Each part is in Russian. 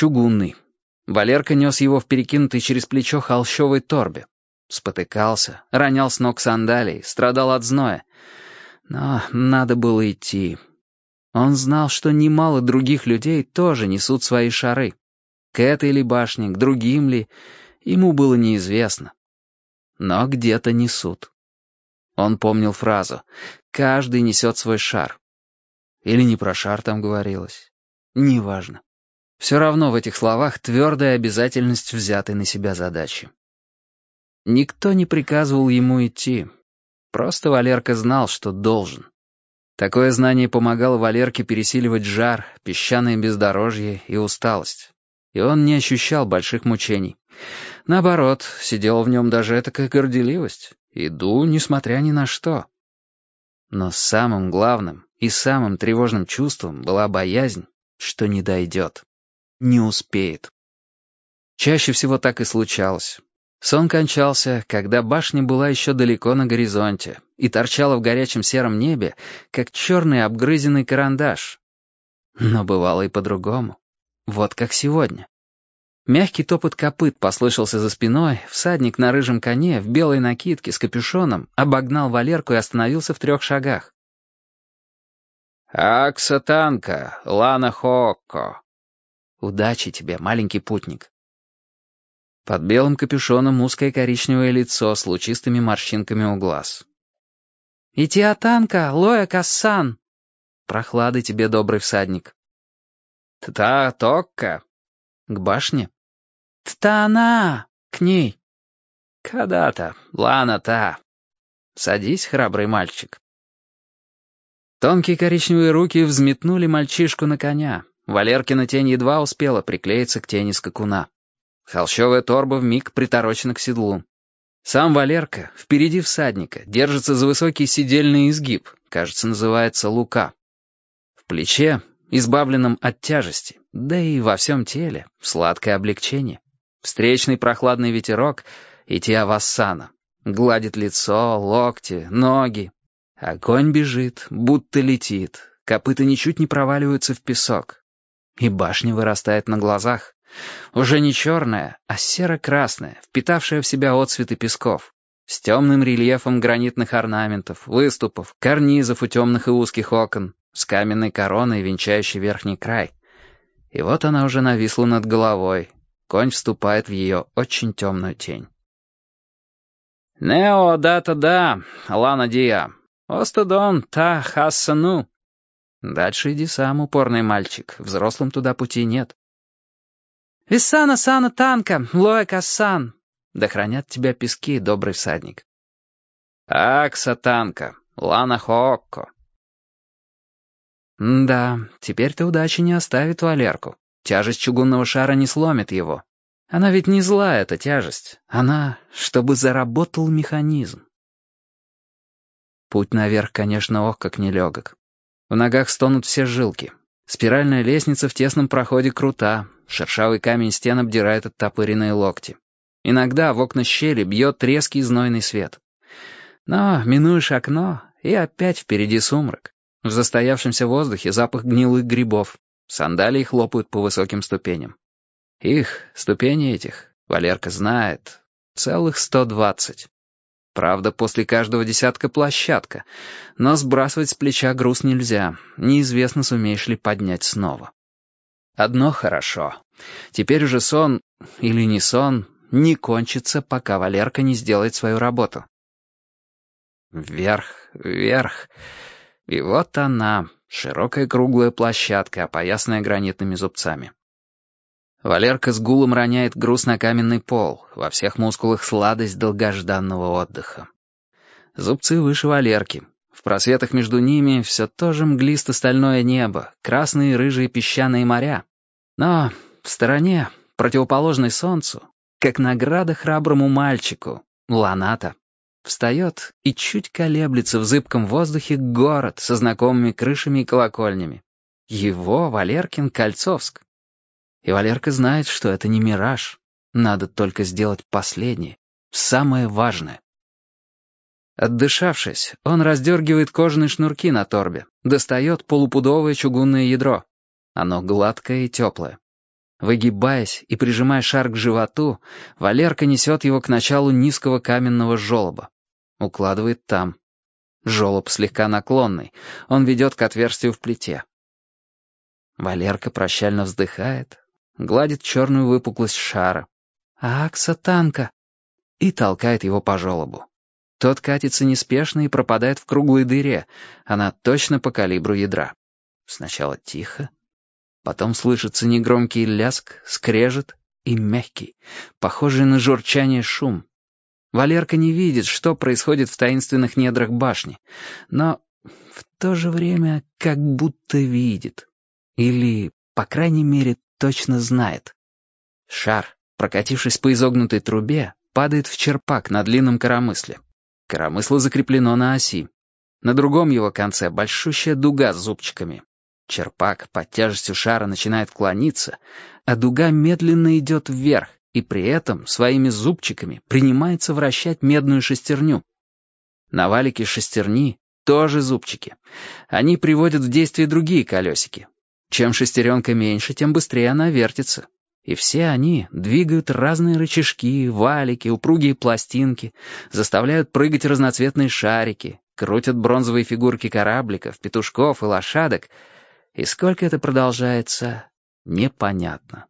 чугунный. Валерка нес его в перекинутой через плечо холщовой торбе. Спотыкался, ронял с ног сандалий, страдал от зноя. Но надо было идти. Он знал, что немало других людей тоже несут свои шары. К этой ли башне, к другим ли, ему было неизвестно. Но где-то несут. Он помнил фразу «каждый несет свой шар». Или не про шар там говорилось. Неважно. Все равно в этих словах твердая обязательность взятой на себя задачи. Никто не приказывал ему идти. Просто Валерка знал, что должен. Такое знание помогало Валерке пересиливать жар, песчаное бездорожье и усталость. И он не ощущал больших мучений. Наоборот, сидела в нем даже этакая горделивость. Иду, несмотря ни на что. Но самым главным и самым тревожным чувством была боязнь, что не дойдет не успеет. Чаще всего так и случалось. Сон кончался, когда башня была еще далеко на горизонте и торчала в горячем сером небе, как черный обгрызенный карандаш. Но бывало и по-другому. Вот как сегодня. Мягкий топот копыт послышался за спиной, всадник на рыжем коне в белой накидке с капюшоном обогнал Валерку и остановился в трех шагах. «Акса танка, Лана Хокко», Удачи тебе, маленький путник. Под белым капюшоном узкое коричневое лицо с лучистыми морщинками у глаз. «Итиатанка, Лоя Кассан!» «Прохлады тебе, добрый всадник!» «Та-токка!» «К башне?» «Тта-она! К ней!» «Когда-то, лана-та!» «Садись, храбрый мальчик!» Тонкие коричневые руки взметнули мальчишку на коня. Валеркина тень едва успела приклеиться к тени скакуна. Холщовая торба вмиг приторочена к седлу. Сам Валерка, впереди всадника, держится за высокий сидельный изгиб, кажется, называется лука. В плече, избавленном от тяжести, да и во всем теле, сладкое облегчение. Встречный прохладный ветерок и Тиавассана. Гладит лицо, локти, ноги. Огонь бежит, будто летит. Копыта ничуть не проваливаются в песок. И башня вырастает на глазах. Уже не черная, а серо-красная, впитавшая в себя отцветы песков. С темным рельефом гранитных орнаментов, выступов, карнизов у темных и узких окон, с каменной короной, венчающей верхний край. И вот она уже нависла над головой. Конь вступает в ее очень темную тень. «Нео дата-да, Лана Дия, Остадон та хассану», Дальше иди сам, упорный мальчик. Взрослым туда пути нет. «Висана сана танка, лоя кассан!» Да хранят тебя пески, добрый всадник. «Акса танка, лана хоокко!» Да, теперь-то удачи не оставит Валерку. Тяжесть чугунного шара не сломит его. Она ведь не злая, эта тяжесть. Она, чтобы заработал механизм. Путь наверх, конечно, ох, как нелегок. В ногах стонут все жилки. Спиральная лестница в тесном проходе крута, шершавый камень стен обдирает оттопыренные локти. Иногда в окна щели бьет резкий знойный свет. Но минуешь окно, и опять впереди сумрак. В застоявшемся воздухе запах гнилых грибов. Сандалии хлопают по высоким ступеням. Их, ступени этих, Валерка знает, целых сто двадцать. Правда, после каждого десятка площадка. Но сбрасывать с плеча груз нельзя. Неизвестно, сумеешь ли поднять снова. Одно хорошо. Теперь уже сон, или не сон, не кончится, пока Валерка не сделает свою работу. Вверх, вверх. И вот она, широкая круглая площадка, опоясанная гранитными зубцами. Валерка с гулом роняет груз на каменный пол, во всех мускулах сладость долгожданного отдыха. Зубцы выше Валерки. В просветах между ними все то же мглисто-стальное небо, красные и рыжие песчаные моря. Но в стороне, противоположной солнцу, как награда храброму мальчику, Ланата, встает и чуть колеблется в зыбком воздухе город со знакомыми крышами и колокольнями. Его, Валеркин, Кольцовск. И Валерка знает, что это не мираж. Надо только сделать последнее, самое важное. Отдышавшись, он раздергивает кожаные шнурки на торбе, достает полупудовое чугунное ядро. Оно гладкое и теплое. Выгибаясь и прижимая шар к животу, Валерка несет его к началу низкого каменного желоба. Укладывает там. Желоб слегка наклонный, он ведет к отверстию в плите. Валерка прощально вздыхает, гладит черную выпуклость шара. «Ак, сатанка!» И толкает его по желобу. Тот катится неспешно и пропадает в круглой дыре. Она точно по калибру ядра. Сначала тихо, потом слышится негромкий ляск, скрежет и мягкий, похожий на журчание шум. Валерка не видит, что происходит в таинственных недрах башни, но в то же время как будто видит. Или, по крайней мере, точно знает. Шар, прокатившись по изогнутой трубе, падает в черпак на длинном коромысле. Коромысло закреплено на оси. На другом его конце большущая дуга с зубчиками. Черпак под тяжестью шара начинает клониться, а дуга медленно идет вверх и при этом своими зубчиками принимается вращать медную шестерню. На валике шестерни тоже зубчики. Они приводят в действие другие колесики, чем шестеренка меньше, тем быстрее она вертится. И все они двигают разные рычажки, валики, упругие пластинки, заставляют прыгать разноцветные шарики, крутят бронзовые фигурки корабликов, петушков и лошадок. И сколько это продолжается, непонятно.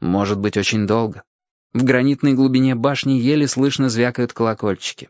Может быть, очень долго. В гранитной глубине башни еле слышно звякают колокольчики.